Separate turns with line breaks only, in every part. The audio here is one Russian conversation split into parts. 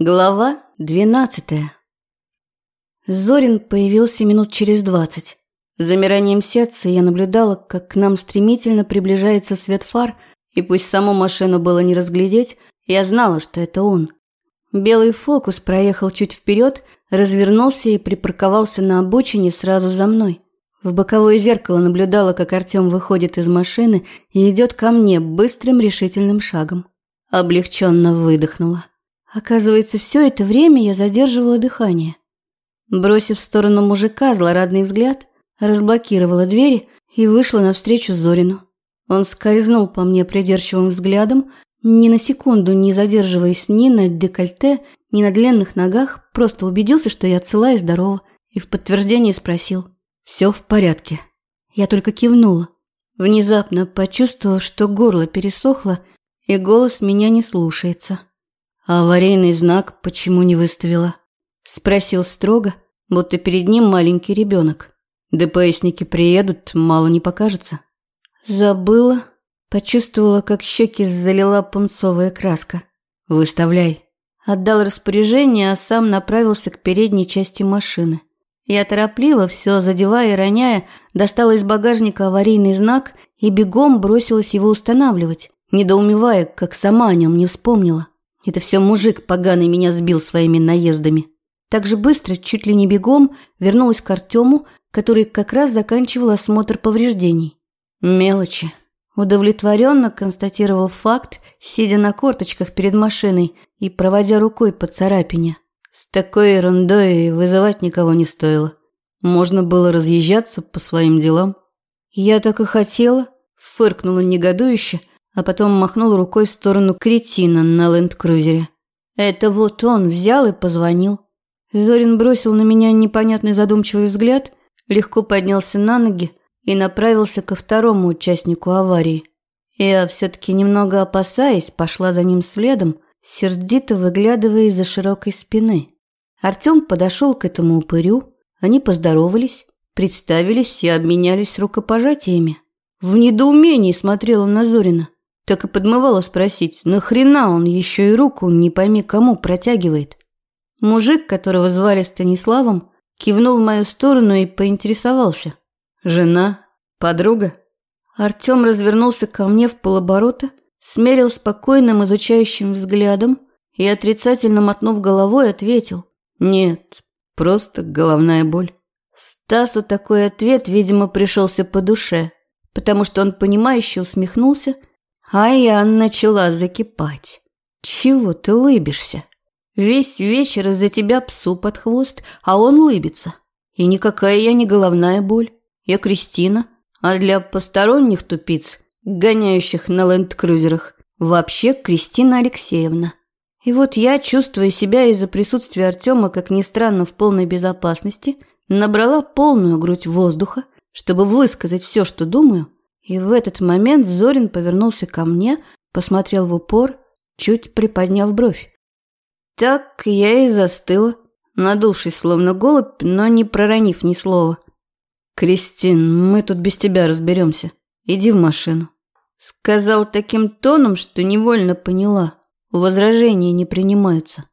Глава двенадцатая. Зорин появился минут через двадцать. С замиранием сердца я наблюдала, как к нам стремительно приближается свет фар, и пусть саму машину было не разглядеть, я знала, что это он. Белый фокус проехал чуть вперед, развернулся и припарковался на обочине сразу за мной. В боковое зеркало наблюдала, как Артем выходит из машины и идет ко мне быстрым решительным шагом. Облегченно выдохнула. Оказывается, все это время я задерживала дыхание. Бросив в сторону мужика злорадный взгляд, разблокировала двери и вышла навстречу Зорину. Он скользнул по мне придирчивым взглядом, ни на секунду не задерживаясь ни на декольте, ни на длинных ногах, просто убедился, что я цела и здорова, и в подтверждение спросил «Все в порядке». Я только кивнула, внезапно почувствовав, что горло пересохло, и голос меня не слушается. А аварийный знак почему не выставила? Спросил строго, будто перед ним маленький ребенок. ДПСники приедут, мало не покажется. Забыла, почувствовала, как щеки залила пунцовая краска. Выставляй. Отдал распоряжение, а сам направился к передней части машины. Я торопливо, все задевая и роняя, достала из багажника аварийный знак и бегом бросилась его устанавливать, недоумевая, как сама о нем не вспомнила. Это все мужик поганый меня сбил своими наездами. Так же быстро, чуть ли не бегом, вернулась к Артему, который как раз заканчивал осмотр повреждений. Мелочи. Удовлетворенно констатировал факт, сидя на корточках перед машиной и проводя рукой по царапине. С такой ерундой вызывать никого не стоило. Можно было разъезжаться по своим делам. Я так и хотела, фыркнула негодующе – а потом махнул рукой в сторону кретина на ленд-крузере. Это вот он взял и позвонил. Зорин бросил на меня непонятный задумчивый взгляд, легко поднялся на ноги и направился ко второму участнику аварии. Я все-таки немного опасаясь, пошла за ним следом, сердито выглядывая из-за широкой спины. Артем подошел к этому упырю, они поздоровались, представились и обменялись рукопожатиями. В недоумении смотрела на Зорина. Так и подмывало спросить, нахрена он еще и руку не пойми кому протягивает. Мужик, которого звали Станиславом, кивнул в мою сторону и поинтересовался. «Жена? Подруга?» Артем развернулся ко мне в полоборота, смерил спокойным изучающим взглядом и, отрицательно мотнув головой, ответил. «Нет, просто головная боль». Стасу такой ответ, видимо, пришелся по душе, потому что он понимающе усмехнулся – а я начала закипать. Чего ты лыбишься? Весь вечер из-за тебя псу под хвост, а он лыбится. И никакая я не головная боль. Я Кристина, а для посторонних тупиц, гоняющих на ленд-крузерах, вообще Кристина Алексеевна. И вот я, чувствуя себя из-за присутствия Артема, как ни странно, в полной безопасности, набрала полную грудь воздуха, чтобы высказать все, что думаю, и в этот момент Зорин повернулся ко мне, посмотрел в упор, чуть приподняв бровь. Так я и застыла, надувшись словно голубь, но не проронив ни слова. «Кристин, мы тут без тебя разберемся. Иди в машину». Сказал таким тоном, что невольно поняла. Возражения не принимаются.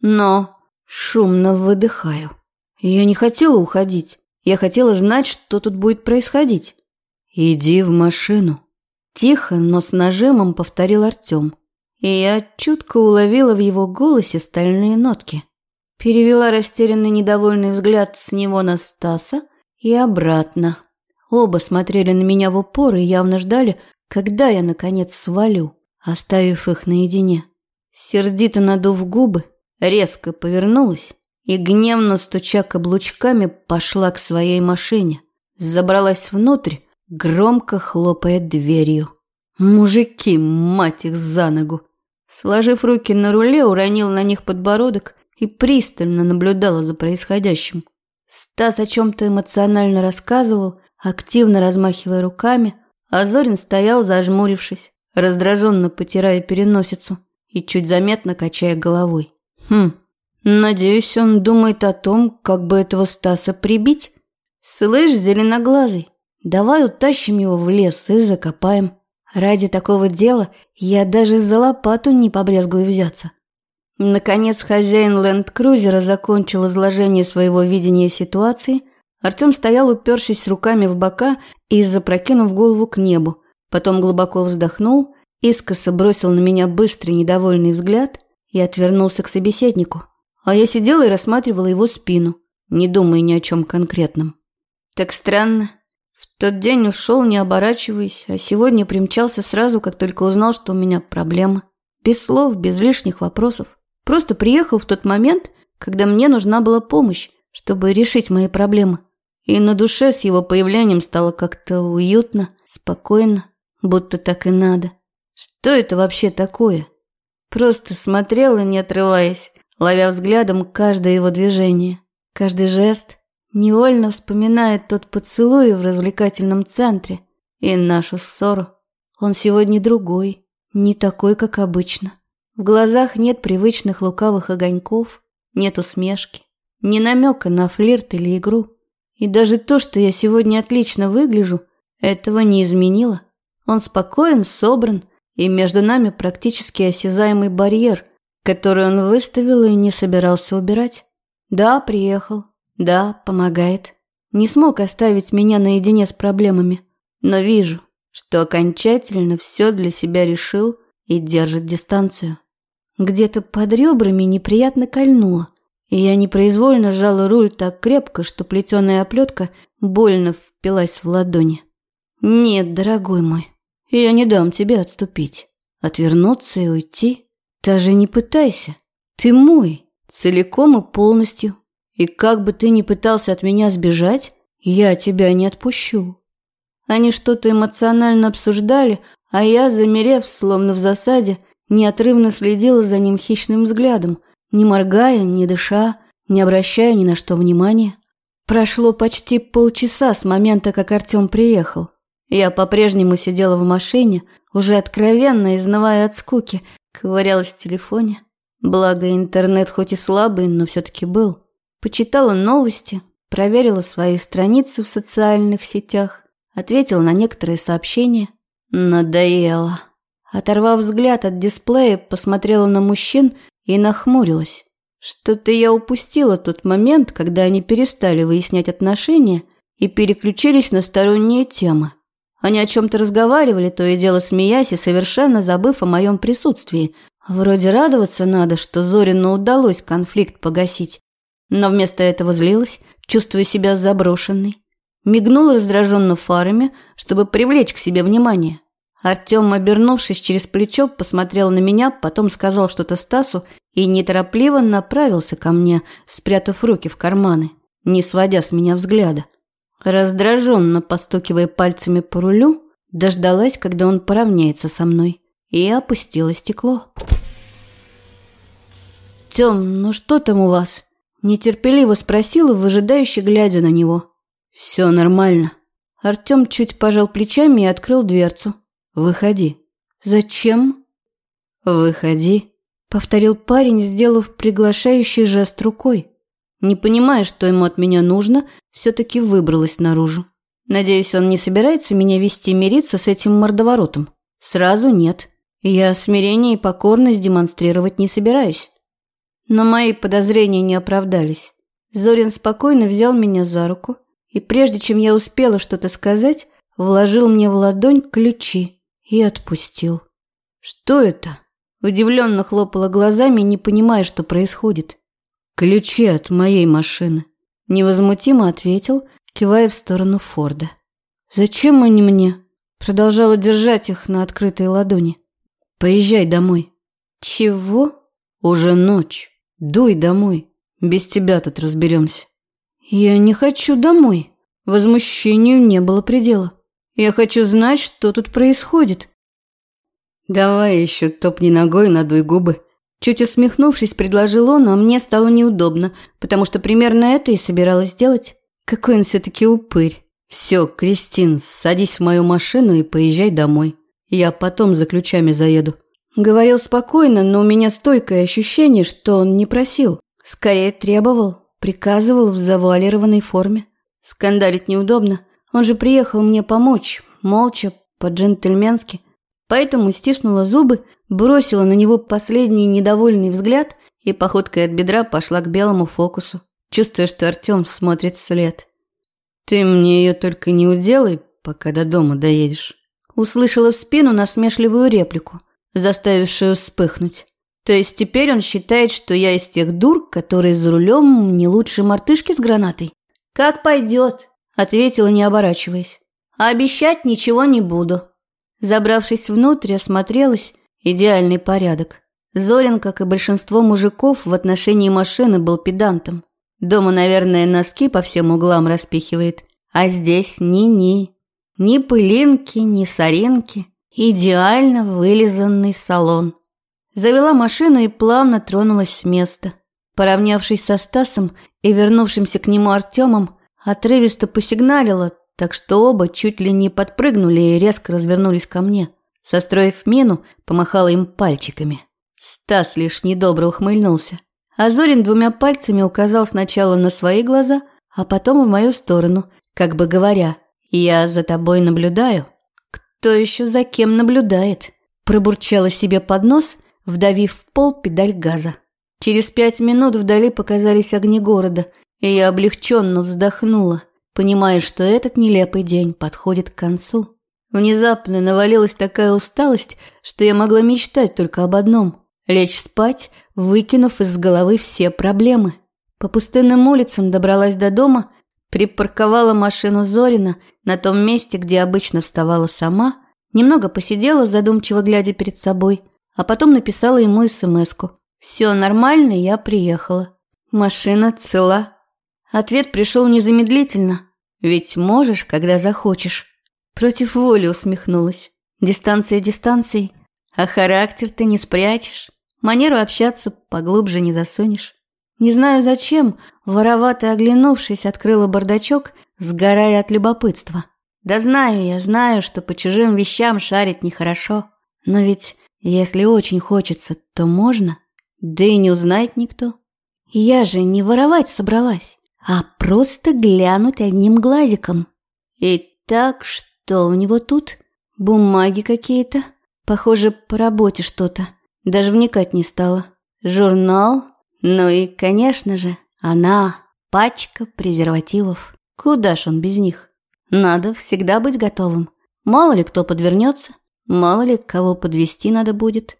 Но шумно выдыхаю. Я не хотела уходить. Я хотела знать, что тут будет происходить. «Иди в машину», – тихо, но с нажимом повторил Артем. И я чутко уловила в его голосе стальные нотки. Перевела растерянный недовольный взгляд с него на Стаса и обратно. Оба смотрели на меня в упор и явно ждали, когда я, наконец, свалю, оставив их наедине. Сердито надув губы, резко повернулась и, гневно стуча каблучками, пошла к своей машине. Забралась внутрь громко хлопая дверью. Мужики, мать их за ногу! Сложив руки на руле, уронил на них подбородок и пристально наблюдала за происходящим. Стас о чем-то эмоционально рассказывал, активно размахивая руками, а Зорин стоял, зажмурившись, раздраженно потирая переносицу и чуть заметно качая головой. Хм, надеюсь, он думает о том, как бы этого Стаса прибить. Слышь, зеленоглазый, Давай утащим его в лес и закопаем. Ради такого дела я даже за лопату не побрезгую взяться. Наконец хозяин ленд-крузера закончил изложение своего видения ситуации. Артем стоял, упершись руками в бока и запрокинув голову к небу. Потом глубоко вздохнул, искоса бросил на меня быстрый недовольный взгляд и отвернулся к собеседнику. А я сидела и рассматривала его спину, не думая ни о чем конкретном. Так странно. В тот день ушел, не оборачиваясь, а сегодня примчался сразу, как только узнал, что у меня проблемы. Без слов, без лишних вопросов. Просто приехал в тот момент, когда мне нужна была помощь, чтобы решить мои проблемы. И на душе с его появлением стало как-то уютно, спокойно, будто так и надо. Что это вообще такое? Просто смотрела, не отрываясь, ловя взглядом каждое его движение, каждый жест, невольно вспоминая тот поцелуй в развлекательном центре и нашу ссору. Он сегодня другой, не такой, как обычно. В глазах нет привычных лукавых огоньков, нет усмешки, ни намека на флирт или игру. И даже то, что я сегодня отлично выгляжу, этого не изменило. Он спокоен, собран, и между нами практически осязаемый барьер, который он выставил и не собирался убирать. Да, приехал. Да, помогает. Не смог оставить меня наедине с проблемами. Но вижу, что окончательно все для себя решил и держит дистанцию. Где-то под ребрами неприятно кольнуло, и я непроизвольно сжала руль так крепко, что плетеная оплетка больно впилась в ладони. «Нет, дорогой мой, я не дам тебе отступить. Отвернуться и уйти? Даже не пытайся. Ты мой, целиком и полностью. И как бы ты ни пытался от меня сбежать, я тебя не отпущу». Они что-то эмоционально обсуждали, а я, замерев, словно в засаде, неотрывно следила за ним хищным взглядом, не моргая, не дыша, не обращая ни на что внимания. Прошло почти полчаса с момента, как Артем приехал. Я по-прежнему сидела в машине, уже откровенно изнывая от скуки, ковырялась в телефоне. Благо, интернет хоть и слабый, но все-таки был. Почитала новости, проверила свои страницы в социальных сетях, ответила на некоторые сообщения. Надоело. Оторвав взгляд от дисплея, посмотрела на мужчин и нахмурилась. Что-то я упустила тот момент, когда они перестали выяснять отношения и переключились на сторонние темы. Они о чем-то разговаривали, то и дело смеясь и совершенно забыв о моем присутствии. Вроде радоваться надо, что Зорину удалось конфликт погасить. Но вместо этого злилась, чувствуя себя заброшенной. Мигнул раздраженно фарами, чтобы привлечь к себе внимание. Артем, обернувшись через плечо, посмотрел на меня, потом сказал что-то Стасу и неторопливо направился ко мне, спрятав руки в карманы, не сводя с меня взгляда. Раздраженно постукивая пальцами по рулю, дождалась, когда он поравняется со мной, и опустила стекло. «Тем, ну что там у вас?» Нетерпеливо спросила, выжидающе глядя на него. «Все нормально». Артем чуть пожал плечами и открыл дверцу. «Выходи». «Зачем?» «Выходи», — повторил парень, сделав приглашающий жест рукой. Не понимая, что ему от меня нужно, все-таки выбралась наружу. Надеюсь, он не собирается меня вести мириться с этим мордоворотом. Сразу нет. Я смирение и покорность демонстрировать не собираюсь. Но мои подозрения не оправдались. Зорин спокойно взял меня за руку, и прежде чем я успела что-то сказать, вложил мне в ладонь ключи и отпустил. «Что это?» Удивленно хлопала глазами, не понимая, что происходит. «Ключи от моей машины», – невозмутимо ответил, кивая в сторону Форда. «Зачем они мне?» Продолжала держать их на открытой ладони. «Поезжай домой». «Чего?» «Уже ночь. Дуй домой. Без тебя тут разберемся». «Я не хочу домой». Возмущению не было предела. «Я хочу знать, что тут происходит». «Давай еще топни ногой, надуй губы», Чуть усмехнувшись, предложил он, а мне стало неудобно, потому что примерно это и собиралась сделать. Какой он все-таки упырь. Все, Кристин, садись в мою машину и поезжай домой. Я потом за ключами заеду. Говорил спокойно, но у меня стойкое ощущение, что он не просил. Скорее требовал, приказывал в завуалированной форме. Скандалить неудобно. Он же приехал мне помочь, молча, по-джентльменски. Поэтому стиснула зубы, бросила на него последний недовольный взгляд и походкой от бедра пошла к белому фокусу, чувствуя, что Артем смотрит вслед. «Ты мне ее только не уделай, пока до дома доедешь». Услышала в спину насмешливую реплику, заставившую вспыхнуть. То есть теперь он считает, что я из тех дур, которые за рулем не лучше мартышки с гранатой? «Как пойдет», – ответила, не оборачиваясь. «А обещать ничего не буду». Забравшись внутрь, осмотрелась. Идеальный порядок. Зорин, как и большинство мужиков, в отношении машины был педантом. Дома, наверное, носки по всем углам распихивает. А здесь ни-ни. Ни пылинки, ни соринки. Идеально вылизанный салон. Завела машину и плавно тронулась с места. Поравнявшись со Стасом и вернувшимся к нему Артемом, отрывисто посигналила, так что оба чуть ли не подпрыгнули и резко развернулись ко мне. Состроив мину, помахала им пальчиками. Стас лишь недобро ухмыльнулся. А Зорин двумя пальцами указал сначала на свои глаза, а потом в мою сторону, как бы говоря, «Я за тобой наблюдаю». «Кто еще за кем наблюдает?» Пробурчала себе под нос, вдавив в пол педаль газа. Через пять минут вдали показались огни города, и я облегченно вздохнула, понимая, что этот нелепый день подходит к концу. Внезапно навалилась такая усталость, что я могла мечтать только об одном – лечь спать, выкинув из головы все проблемы. По пустынным улицам добралась до дома, припарковала машину Зорина на том месте, где обычно вставала сама, немного посидела, задумчиво глядя перед собой, а потом написала ему смс-ку. «Все нормально, я приехала. Машина цела». Ответ пришел незамедлительно. «Ведь можешь, когда захочешь». Против воли усмехнулась. Дистанция дистанцией, а характер ты не спрячешь. Манеру общаться поглубже не засунешь. Не знаю зачем, воровато оглянувшись, открыла бардачок, сгорая от любопытства. Да знаю я, знаю, что по чужим вещам шарить нехорошо. Но ведь, если очень хочется, то можно. Да и не узнает никто. Я же не воровать собралась, а просто глянуть одним глазиком. И так что... Что у него тут? Бумаги какие-то? Похоже, по работе что-то. Даже вникать не стала. Журнал? Ну и, конечно же, она. Пачка презервативов. Куда ж он без них? Надо всегда быть готовым. Мало ли кто подвернется, мало ли кого подвести надо будет.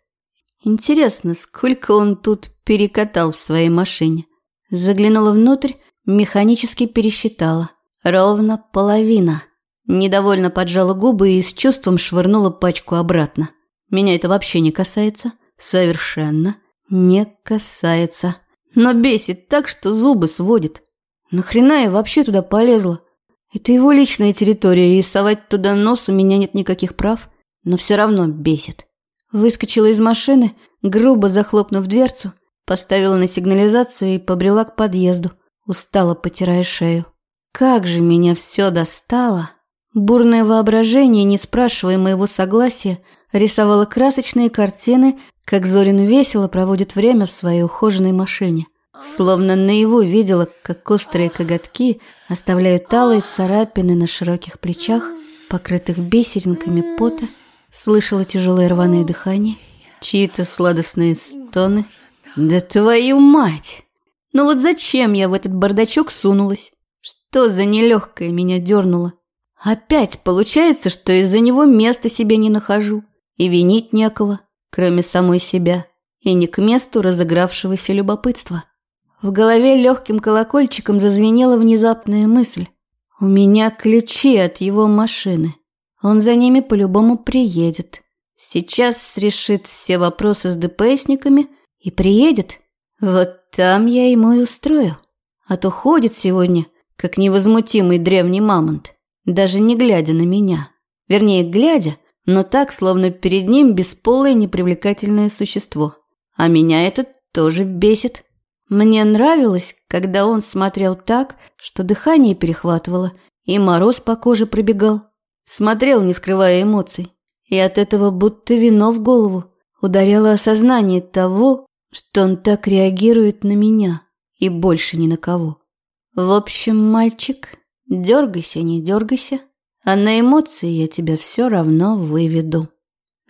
Интересно, сколько он тут перекатал в своей машине. Заглянула внутрь, механически пересчитала. Ровно половина. Недовольно поджала губы и с чувством швырнула пачку обратно. Меня это вообще не касается. Совершенно не касается. Но бесит так, что зубы сводит. Нахрена я вообще туда полезла? Это его личная территория, и совать туда нос у меня нет никаких прав, но все равно бесит. Выскочила из машины, грубо захлопнув дверцу, поставила на сигнализацию и побрела к подъезду, устало потирая шею. Как же меня все достало! Бурное воображение, не спрашивая моего согласия, рисовало красочные картины, как Зорин весело проводит время в своей ухоженной машине. Словно наяву видела, как острые коготки оставляют талые царапины на широких плечах, покрытых бисеринками пота, слышала тяжелое рваное дыхание, чьи-то сладостные стоны. «Да твою мать! Ну вот зачем я в этот бардачок сунулась? Что за нелегкое меня дернуло?» Опять получается, что из-за него места себе не нахожу. И винить некого, кроме самой себя. И не к месту разыгравшегося любопытства. В голове легким колокольчиком зазвенела внезапная мысль. У меня ключи от его машины. Он за ними по-любому приедет. Сейчас решит все вопросы с ДПСниками и приедет. Вот там я ему и устрою. А то ходит сегодня, как невозмутимый древний мамонт даже не глядя на меня. Вернее, глядя, но так, словно перед ним бесполое непривлекательное существо. А меня это тоже бесит. Мне нравилось, когда он смотрел так, что дыхание перехватывало, и мороз по коже пробегал. Смотрел, не скрывая эмоций. И от этого будто вино в голову ударяло осознание того, что он так реагирует на меня и больше ни на кого. В общем, мальчик, Дергайся, не дергайся, а на эмоции я тебя все равно выведу.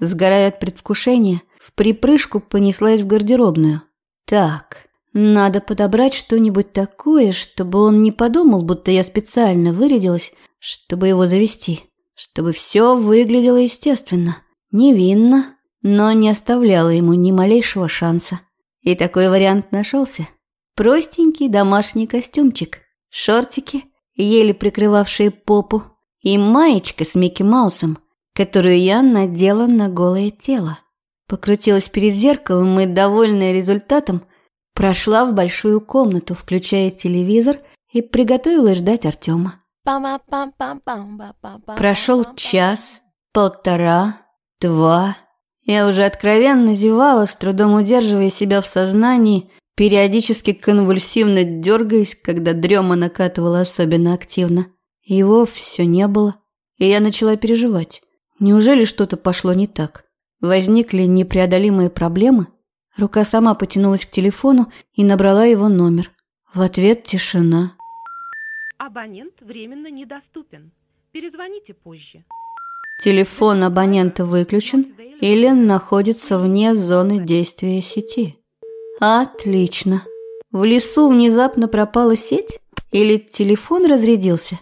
Сгорая от предвкушения, в припрыжку понеслась в гардеробную. Так, надо подобрать что-нибудь такое, чтобы он не подумал, будто я специально вырядилась, чтобы его завести. Чтобы все выглядело естественно, невинно, но не оставляло ему ни малейшего шанса. И такой вариант нашелся. Простенький домашний костюмчик, шортики, еле прикрывавшие попу, и маечка с Микки Маусом, которую я надела на голое тело. Покрутилась перед зеркалом и, довольная результатом, прошла в большую комнату, включая телевизор, и приготовилась ждать Артема. Прошел час, полтора, два. Я уже откровенно зевала, с трудом удерживая себя в сознании, периодически конвульсивно дергаясь, когда дрема накатывала особенно активно. Его все не было, и я начала переживать. Неужели что-то пошло не так? Возникли непреодолимые проблемы? Рука сама потянулась к телефону и набрала его номер. В ответ тишина.
Абонент временно недоступен. Перезвоните позже.
Телефон абонента выключен или находится вне зоны действия сети. Отлично. В лесу внезапно пропала сеть? Или телефон разрядился?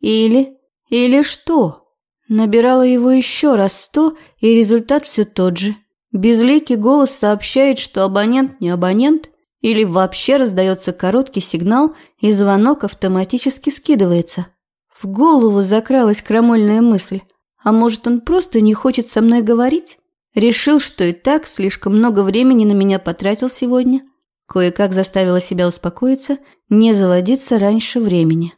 Или... или что? Набирала его еще раз сто, и результат все тот же. Безликий голос сообщает, что абонент не абонент, или вообще раздается короткий сигнал, и звонок автоматически скидывается. В голову закралась крамольная мысль. А может, он просто не хочет со мной говорить? Решил, что и так слишком много времени на меня потратил сегодня. Кое-как заставила себя успокоиться, не заводиться раньше времени.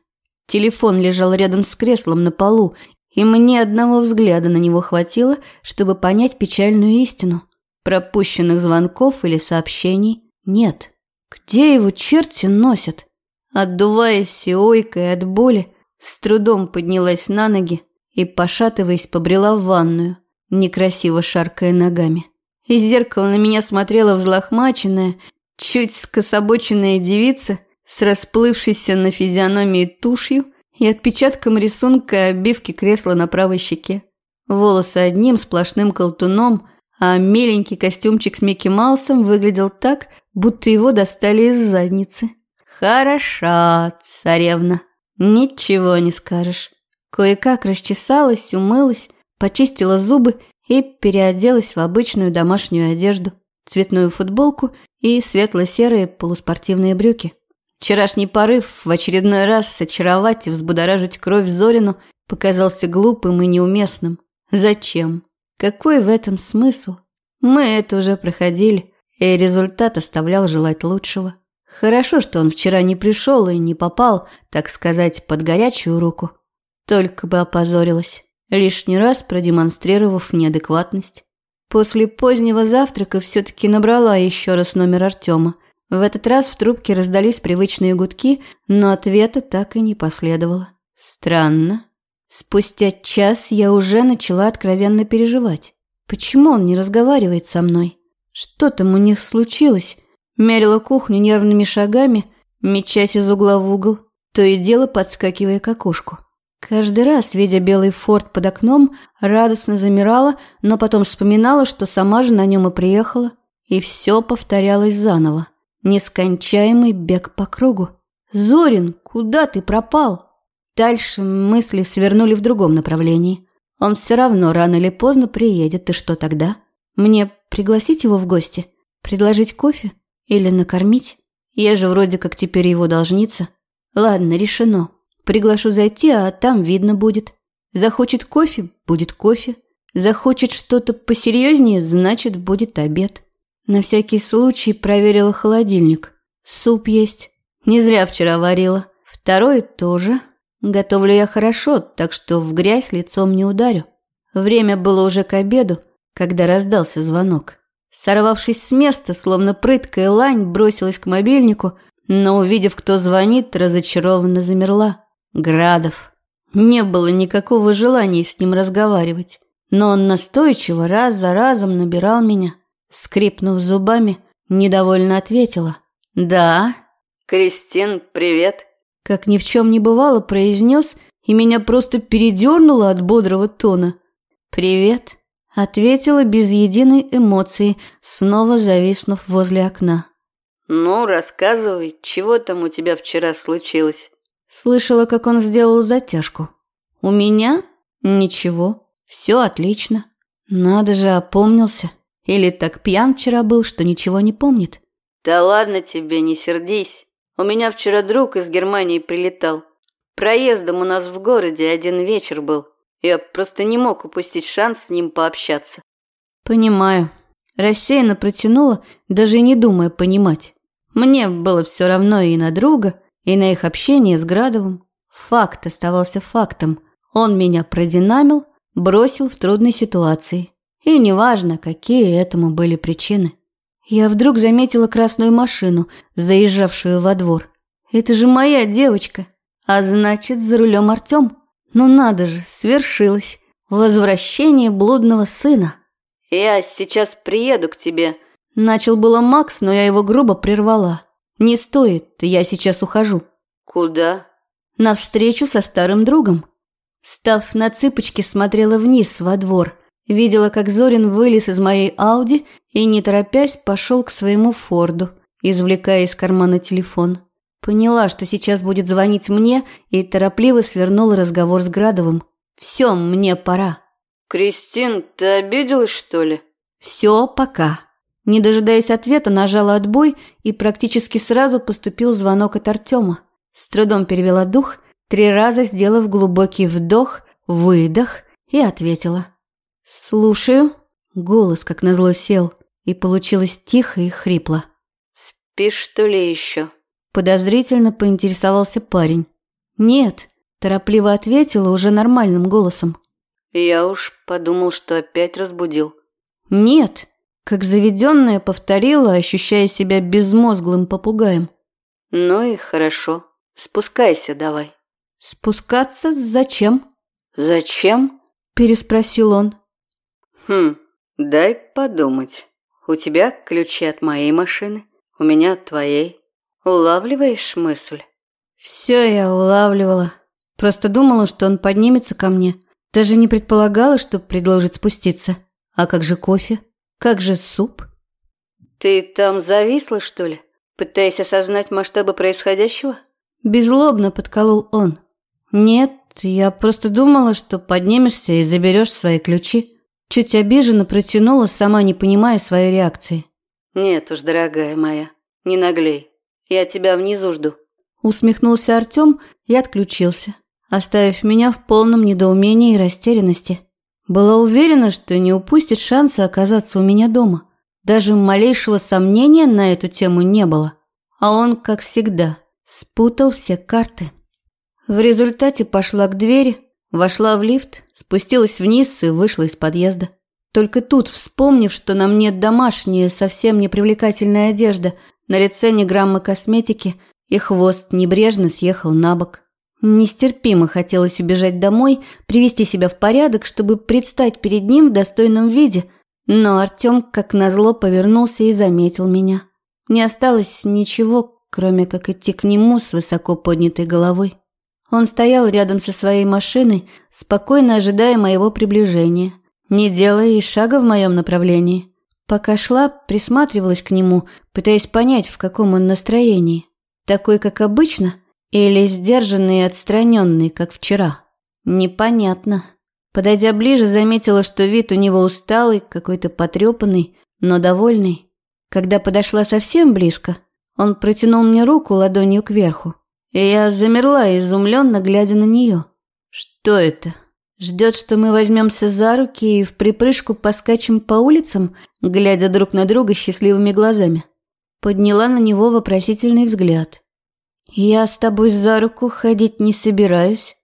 Телефон лежал рядом с креслом на полу, и мне одного взгляда на него хватило, чтобы понять печальную истину. Пропущенных звонков или сообщений нет. Где его черти носят? Отдуваясь и ойкая от боли, с трудом поднялась на ноги и, пошатываясь, побрела в ванную, некрасиво шаркая ногами. Из зеркала на меня смотрела взлохмаченная, чуть скособоченная девица с расплывшейся на физиономии тушью и отпечатком рисунка обивки кресла на правой щеке. Волосы одним сплошным колтуном, а миленький костюмчик с Микки Маусом выглядел так, будто его достали из задницы. Хороша, царевна, ничего не скажешь. Кое-как расчесалась, умылась, почистила зубы и переоделась в обычную домашнюю одежду, цветную футболку и светло-серые полуспортивные брюки. Вчерашний порыв в очередной раз очаровать и взбудоражить кровь Зорину показался глупым и неуместным. Зачем? Какой в этом смысл? Мы это уже проходили и результат оставлял желать лучшего. Хорошо, что он вчера не пришел и не попал, так сказать, под горячую руку. Только бы опозорилась, лишний раз продемонстрировав неадекватность. После позднего завтрака все-таки набрала еще раз номер Артема. В этот раз в трубке раздались привычные гудки, но ответа так и не последовало. Странно. Спустя час я уже начала откровенно переживать. Почему он не разговаривает со мной? Что там у них случилось? Мерила кухню нервными шагами, мечась из угла в угол, то и дело подскакивая к окошку. Каждый раз, видя белый форт под окном, радостно замирала, но потом вспоминала, что сама же на нем и приехала, и все повторялось заново. Нескончаемый бег по кругу. «Зорин, куда ты пропал?» Дальше мысли свернули в другом направлении. Он все равно рано или поздно приедет, и что тогда? Мне пригласить его в гости? Предложить кофе? Или накормить? Я же вроде как теперь его должница. Ладно, решено. Приглашу зайти, а там видно будет. Захочет кофе – будет кофе. Захочет что-то посерьезнее – значит, будет обед. На всякий случай проверила холодильник. Суп есть. Не зря вчера варила. Второй тоже. Готовлю я хорошо, так что в грязь лицом не ударю. Время было уже к обеду, когда раздался звонок. Сорвавшись с места, словно прыткая лань, бросилась к мобильнику, но, увидев, кто звонит, разочарованно замерла. Градов. Не было никакого желания с ним разговаривать, но он настойчиво раз за разом набирал меня. Скрипнув зубами, недовольно ответила. «Да». «Кристин, привет». Как ни в чем не бывало, произнес, и меня просто передернуло от бодрого тона. «Привет». Ответила без единой эмоции, снова зависнув возле окна.
«Ну, рассказывай, чего там у тебя вчера случилось?»
Слышала, как он сделал затяжку. «У меня? Ничего. Все отлично. Надо же, опомнился. Или так пьян вчера был, что ничего не помнит».
«Да ладно тебе, не сердись. У меня вчера друг из Германии прилетал. Проездом у нас в городе один вечер был. Я просто не мог упустить шанс с ним пообщаться».
«Понимаю». Рассеянно протянула, даже не думая понимать. Мне было все равно и на друга, и на их общение с Градовым. Факт оставался фактом. Он меня продинамил, бросил в трудной ситуации. И неважно, какие этому были причины. Я вдруг заметила красную машину, заезжавшую во двор. Это же моя девочка. А значит, за рулем Артем. Ну надо же, свершилось. Возвращение блудного сына.
«Я сейчас приеду к тебе»,
Начал было Макс, но я его грубо прервала. «Не стоит, я сейчас ухожу».
«Куда?»
«На встречу со старым другом». Став на цыпочки, смотрела вниз во двор. Видела, как Зорин вылез из моей Ауди и, не торопясь, пошел к своему Форду, извлекая из кармана телефон. Поняла, что сейчас будет звонить мне, и торопливо свернула разговор с Градовым. «Все, мне пора».
«Кристин, ты обиделась, что ли?»
«Все, пока». Не дожидаясь ответа, нажала отбой и практически сразу поступил звонок от Артема. С трудом перевела дух, три раза сделав глубокий вдох, выдох и ответила. «Слушаю». Голос, как назло, сел, и получилось тихо и хрипло.
«Спишь, что ли, еще?»
Подозрительно поинтересовался парень. «Нет», – торопливо ответила уже нормальным голосом.
«Я уж подумал, что опять разбудил».
«Нет», как заведенная повторила, ощущая себя безмозглым попугаем.
«Ну и хорошо. Спускайся давай».
«Спускаться зачем?»
«Зачем?»
– переспросил он.
«Хм, дай подумать. У тебя ключи от моей машины, у меня от твоей. Улавливаешь мысль?»
«Все я улавливала. Просто думала, что он поднимется ко мне. Даже не предполагала, что предложит спуститься. А как же кофе?» Как же суп?
Ты там зависла, что ли, пытаясь осознать масштабы происходящего?
Безлобно подколол он. Нет, я просто думала, что поднимешься и заберешь свои ключи. Чуть обиженно протянула, сама не понимая своей реакции.
Нет уж, дорогая моя, не наглей. Я тебя внизу жду.
Усмехнулся Артем и отключился, оставив меня в полном недоумении и растерянности. Была уверена, что не упустит шанса оказаться у меня дома. Даже малейшего сомнения на эту тему не было. А он, как всегда, спутал все карты. В результате пошла к двери, вошла в лифт, спустилась вниз и вышла из подъезда. Только тут, вспомнив, что на мне домашняя, совсем не привлекательная одежда, на лице ни грамма косметики, и хвост небрежно съехал на бок. Нестерпимо хотелось убежать домой, привести себя в порядок, чтобы предстать перед ним в достойном виде, но Артем, как назло, повернулся и заметил меня. Не осталось ничего, кроме как идти к нему с высоко поднятой головой. Он стоял рядом со своей машиной, спокойно ожидая моего приближения, не делая и шага в моем направлении. Пока шла, присматривалась к нему, пытаясь понять, в каком он настроении. Такой, как обычно – или сдержанный и отстраненный, как вчера? Непонятно. Подойдя ближе, заметила, что вид у него усталый, какой-то потрепанный, но довольный. Когда подошла совсем близко, он протянул мне руку ладонью кверху. Я замерла, изумленно глядя на нее. Что это? Ждет, что мы возьмемся за руки и в припрыжку поскачем по улицам, глядя друг на друга счастливыми глазами. Подняла на него вопросительный взгляд. «Я с тобой за руку ходить не собираюсь».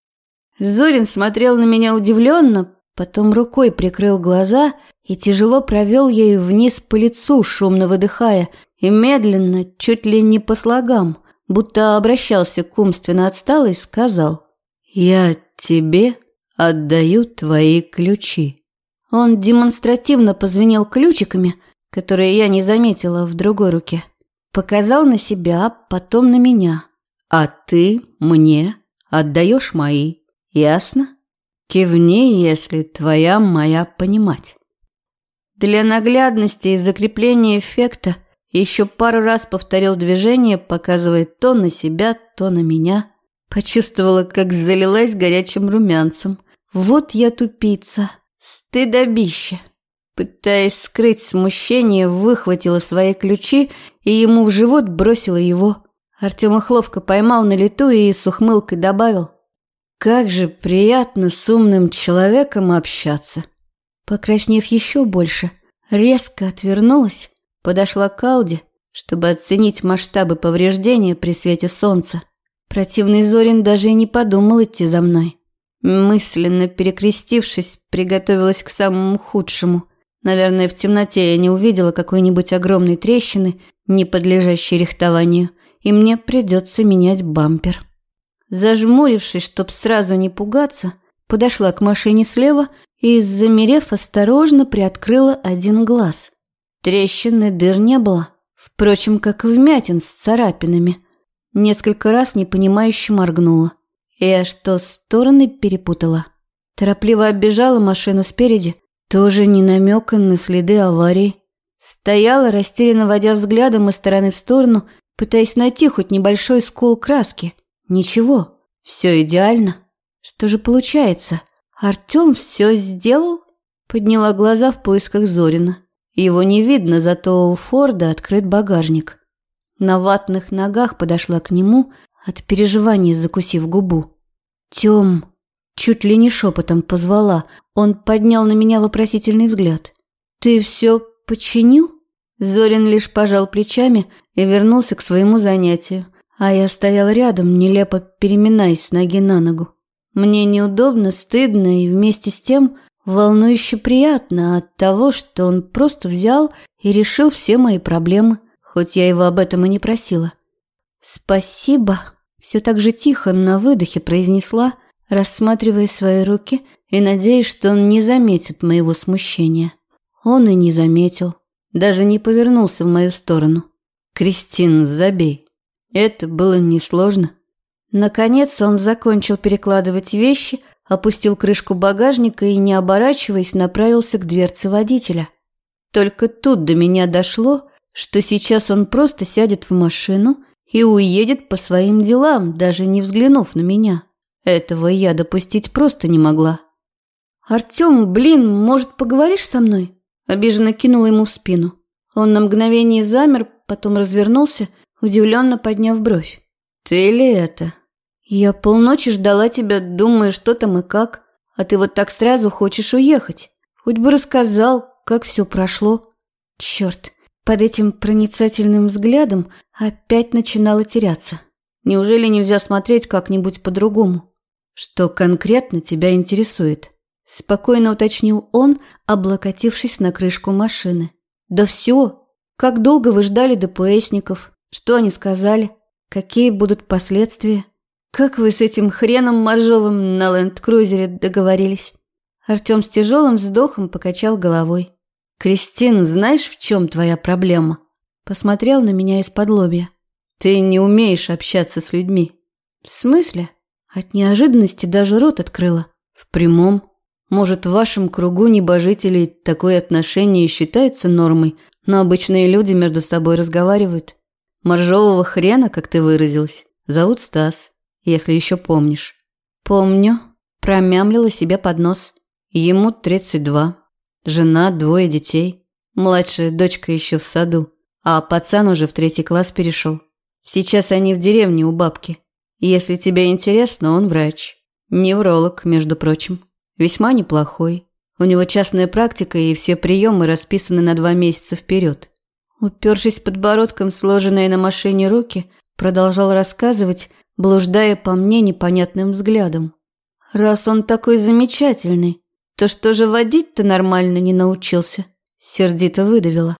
Зорин смотрел на меня удивленно, потом рукой прикрыл глаза и тяжело провел ею вниз по лицу, шумно выдыхая, и медленно, чуть ли не по слогам, будто обращался к умственно отсталой, сказал «Я тебе отдаю твои ключи». Он демонстративно позвенел ключиками, которые я не заметила в другой руке. Показал на себя, потом на меня а ты мне отдаешь мои, ясно? Кивни, если твоя моя понимать. Для наглядности и закрепления эффекта еще пару раз повторил движение, показывая то на себя, то на меня. Почувствовала, как залилась горячим румянцем. Вот я тупица. Стыдобище. Пытаясь скрыть смущение, выхватила свои ключи и ему в живот бросила его. Артем их поймал на лету и с ухмылкой добавил. «Как же приятно с умным человеком общаться!» Покраснев еще больше, резко отвернулась, подошла к Ауди, чтобы оценить масштабы повреждения при свете солнца. Противный Зорин даже и не подумал идти за мной. Мысленно перекрестившись, приготовилась к самому худшему. Наверное, в темноте я не увидела какой-нибудь огромной трещины, не подлежащей рихтованию, и мне придется менять бампер. Зажмурившись, чтоб сразу не пугаться, подошла к машине слева и, замерев, осторожно приоткрыла один глаз. Трещины дыр не было, впрочем, как и вмятин с царапинами. Несколько раз непонимающе моргнула. Я что, стороны перепутала? Торопливо оббежала машину спереди, тоже не намека на следы аварии. Стояла, растерянно водя взглядом из стороны в сторону, пытаясь найти хоть небольшой скол краски. Ничего, все идеально. Что же получается? Артем все сделал? Подняла глаза в поисках Зорина. Его не видно, зато у Форда открыт багажник. На ватных ногах подошла к нему, от переживаний закусив губу. «Тем!» Чуть ли не шепотом позвала. Он поднял на меня вопросительный взгляд. «Ты все починил?» Зорин лишь пожал плечами и вернулся к своему занятию, а я стоял рядом, нелепо переминаясь с ноги на ногу. Мне неудобно, стыдно и вместе с тем волнующе приятно от того, что он просто взял и решил все мои проблемы, хоть я его об этом и не просила. «Спасибо», — все так же тихо на выдохе произнесла, рассматривая свои руки и надеясь, что он не заметит моего смущения. Он и не заметил, даже не повернулся в мою сторону. «Кристин, забей. Это было несложно». Наконец он закончил перекладывать вещи, опустил крышку багажника и, не оборачиваясь, направился к дверце водителя. Только тут до меня дошло, что сейчас он просто сядет в машину и уедет по своим делам, даже не взглянув на меня. Этого я допустить просто не могла. «Артем, блин, может, поговоришь со мной?» Обиженно кинула ему в спину. Он на мгновение замер, потом развернулся, удивленно подняв бровь. «Ты ли это?» «Я полночи ждала тебя, думая, что там и как, а ты вот так сразу хочешь уехать. Хоть бы рассказал, как все прошло». Черт, под этим проницательным взглядом опять начинала теряться. Неужели нельзя смотреть как-нибудь по-другому? Что конкретно тебя интересует? Спокойно уточнил он, облокотившись на крышку машины. Да все. Как долго вы ждали ДПСников? Что они сказали? Какие будут последствия? Как вы с этим хреном моржовым на ленд-крузере договорились? Артем с тяжелым вздохом покачал головой. «Кристин, знаешь, в чем твоя проблема?» Посмотрел на меня из-под лобья. «Ты не умеешь общаться с людьми». «В смысле?» От неожиданности даже рот открыла. «В прямом. Может, в вашем кругу небожителей такое отношение считается нормой, но обычные люди между собой разговаривают. Моржового хрена, как ты выразилась, зовут Стас если еще помнишь». «Помню», – промямлила себе под нос. Ему 32. Жена, двое детей. Младшая дочка еще в саду, а пацан уже в третий класс перешел. Сейчас они в деревне у бабки. Если тебе интересно, он врач. Невролог, между прочим. Весьма неплохой. У него частная практика, и все приемы расписаны на два месяца вперед. Упершись подбородком сложенные на машине руки, продолжал рассказывать, блуждая по мне непонятным взглядом. «Раз он такой замечательный, то что же водить-то нормально не научился?» Сердито выдавила.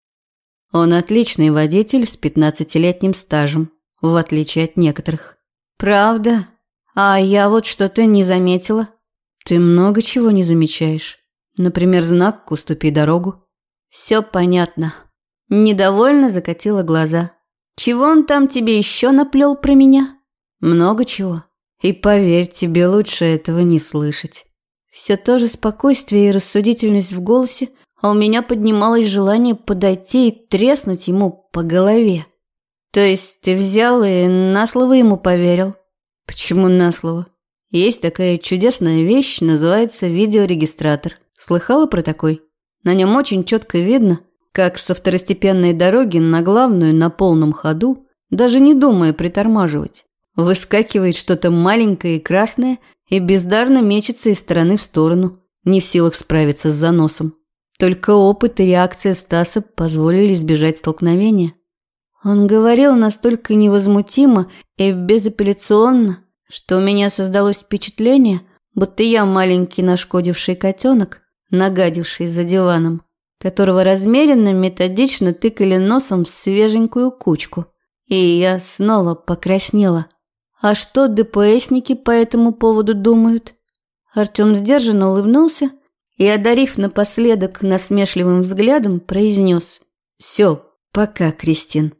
Он отличный водитель с пятнадцатилетним стажем, в отличие от некоторых. «Правда? А я вот что-то не заметила». «Ты много чего не замечаешь. Например, знак «Уступи дорогу». «Все понятно». Недовольно закатила глаза. «Чего он там тебе еще наплел про меня?» Много чего. И поверь, тебе лучше этого не слышать. Все то же спокойствие и рассудительность в голосе а у меня поднималось желание подойти и треснуть ему по голове. То есть ты взял и на слово ему поверил? Почему на слово? Есть такая чудесная вещь, называется видеорегистратор. Слыхала про такой? На нем очень четко видно, как со второстепенной дороги на главную на полном ходу, даже не думая притормаживать, выскакивает что-то маленькое и красное и бездарно мечется из стороны в сторону, не в силах справиться с заносом. Только опыт и реакция Стаса позволили избежать столкновения. Он говорил настолько невозмутимо и безапелляционно, что у меня создалось впечатление, будто я маленький нашкодивший котенок, нагадивший за диваном, которого размеренно, методично тыкали носом в свеженькую кучку. И я снова покраснела. А что ДПСники по этому поводу думают? Артем сдержанно улыбнулся и, одарив напоследок насмешливым взглядом, произнес «Все, пока, Кристин».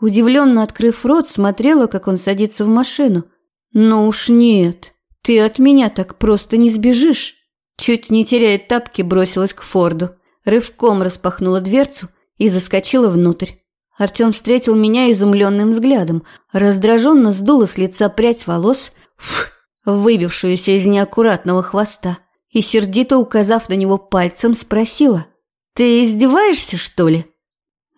Удивленно открыв рот, смотрела, как он садится в машину. «Ну уж нет, ты от меня так просто не сбежишь». Чуть не теряя тапки, бросилась к Форду, рывком распахнула дверцу и заскочила внутрь. Артем встретил меня изумленным взглядом, раздраженно сдула с лица прядь волос, выбившуюся из неаккуратного хвоста, и, сердито указав на него пальцем, спросила, «Ты издеваешься, что ли?»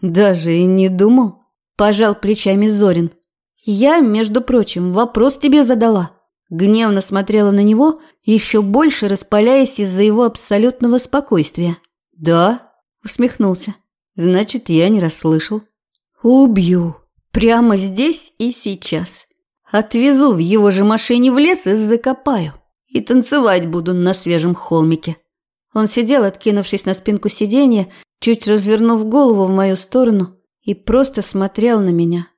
«Даже и не думал», – пожал плечами Зорин. «Я, между прочим, вопрос тебе задала». Гневно смотрела на него, еще больше распаляясь из-за его абсолютного спокойствия. «Да?» – усмехнулся. «Значит, я не расслышал». «Убью. Прямо здесь и сейчас. Отвезу в его же машине в лес и закопаю. И танцевать буду на свежем холмике». Он сидел, откинувшись на спинку сиденья, чуть развернув голову в мою сторону, и просто смотрел на меня.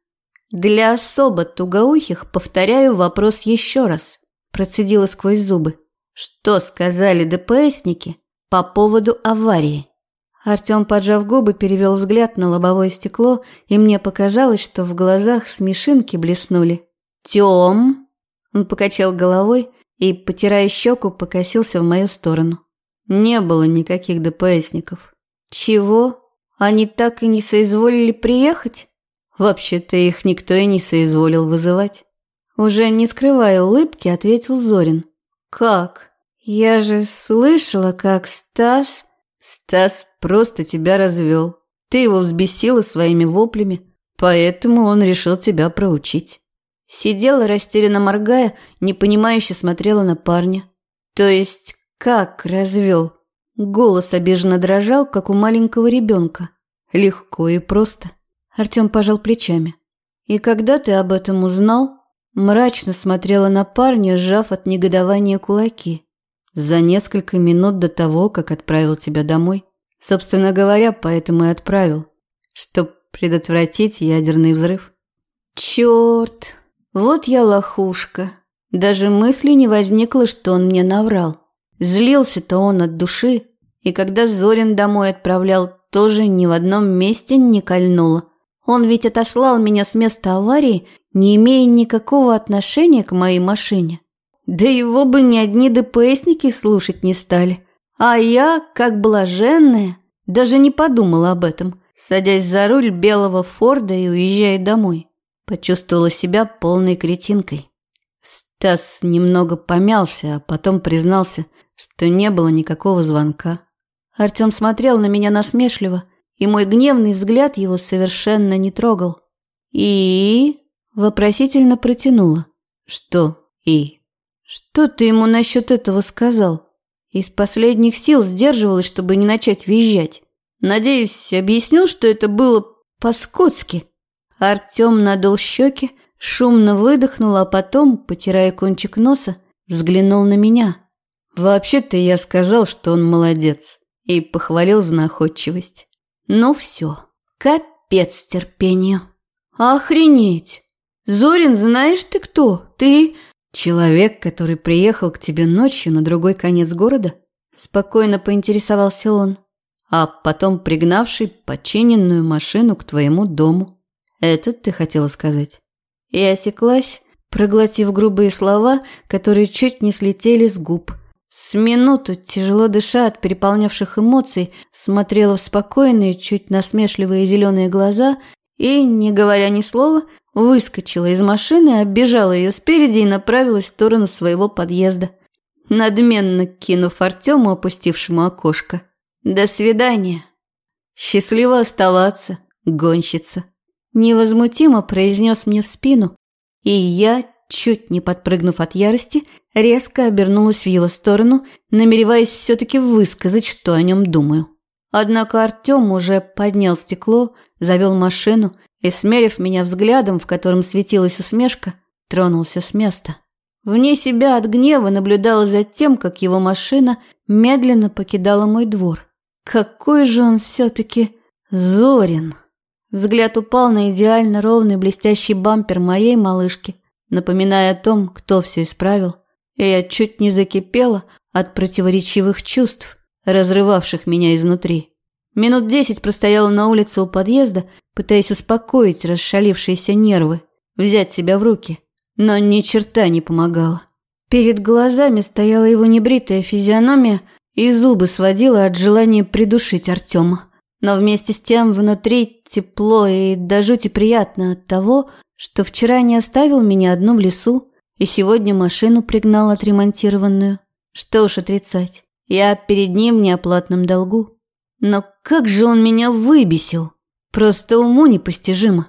Для особо тугоухих повторяю вопрос еще раз. Процедила сквозь зубы. Что сказали ДПСники по поводу аварии? Артем, поджав губы, перевел взгляд на лобовое стекло, и мне показалось, что в глазах смешинки блеснули. «Тем!» Он покачал головой и, потирая щеку, покосился в мою сторону. Не было никаких ДПСников. «Чего? Они так и не соизволили приехать?» Вообще-то их никто и не соизволил вызывать. Уже не скрывая улыбки, ответил Зорин. «Как? Я же слышала, как Стас...» «Стас просто тебя развел. Ты его взбесила своими воплями, поэтому он решил тебя проучить». Сидела, растерянно моргая, непонимающе смотрела на парня. «То есть как развел?» Голос обиженно дрожал, как у маленького ребенка. Легко и просто. Артем пожал плечами. «И когда ты об этом узнал?» Мрачно смотрела на парня, сжав от негодования кулаки. «За несколько минут до того, как отправил тебя домой. Собственно говоря, поэтому и отправил. Чтоб предотвратить ядерный взрыв». «Черт! Вот я лохушка!» Даже мысли не возникло, что он мне наврал. Злился-то он от души, и когда Зорин домой отправлял, тоже ни в одном месте не кольнуло. Он ведь отослал меня с места аварии, не имея никакого отношения к моей машине. Да его бы ни одни ДПСники слушать не стали. А я, как блаженная, даже не подумала об этом, садясь за руль белого Форда и уезжая домой. Почувствовала себя полной кретинкой. Стас немного помялся, а потом признался, что не было никакого звонка. Артем смотрел на меня насмешливо – и мой гневный взгляд его совершенно не трогал. «И?» – вопросительно протянула. «Что «и»?» «Что ты ему насчет этого сказал?» Из последних сил сдерживалась, чтобы не начать визжать. Надеюсь, объяснил, что это было по-скотски. Артем надул щеки, шумно выдохнул, а потом, потирая кончик носа, взглянул на меня. Вообще-то я сказал, что он молодец, и похвалил за находчивость. Ну все, капец терпению. Охренеть! Зорин, знаешь ты кто? Ты человек, который приехал к тебе ночью на другой конец города? Спокойно поинтересовался он. А потом пригнавший починенную машину к твоему дому. Это ты хотела сказать? Я осеклась, проглотив грубые слова, которые чуть не слетели с губ. С минуту, тяжело дыша от переполнявших эмоций, смотрела в спокойные, чуть насмешливые зеленые глаза и, не говоря ни слова, выскочила из машины, оббежала ее спереди и направилась в сторону своего подъезда, надменно кинув Артему, опустившему окошко. «До свидания. Счастливо оставаться, гонщица», – невозмутимо произнес мне в спину, и я, чуть не подпрыгнув от ярости, резко обернулась в его сторону, намереваясь все-таки высказать, что о нем думаю. Однако Артем уже поднял стекло, завел машину и, смерив меня взглядом, в котором светилась усмешка, тронулся с места. Вне себя от гнева наблюдала за тем, как его машина медленно покидала мой двор. Какой же он все-таки Зорин! Взгляд упал на идеально ровный блестящий бампер моей малышки, напоминая о том, кто все исправил – и я чуть не закипела от противоречивых чувств, разрывавших меня изнутри. Минут десять простояла на улице у подъезда, пытаясь успокоить расшалившиеся нервы, взять себя в руки, но ни черта не помогало. Перед глазами стояла его небритая физиономия, и зубы сводила от желания придушить Артема. Но вместе с тем внутри тепло и до жути приятно от того, что вчера не оставил меня одну в лесу, и сегодня машину пригнал отремонтированную. Что уж отрицать, я перед ним неоплатном долгу. Но как же он меня выбесил! Просто уму непостижимо.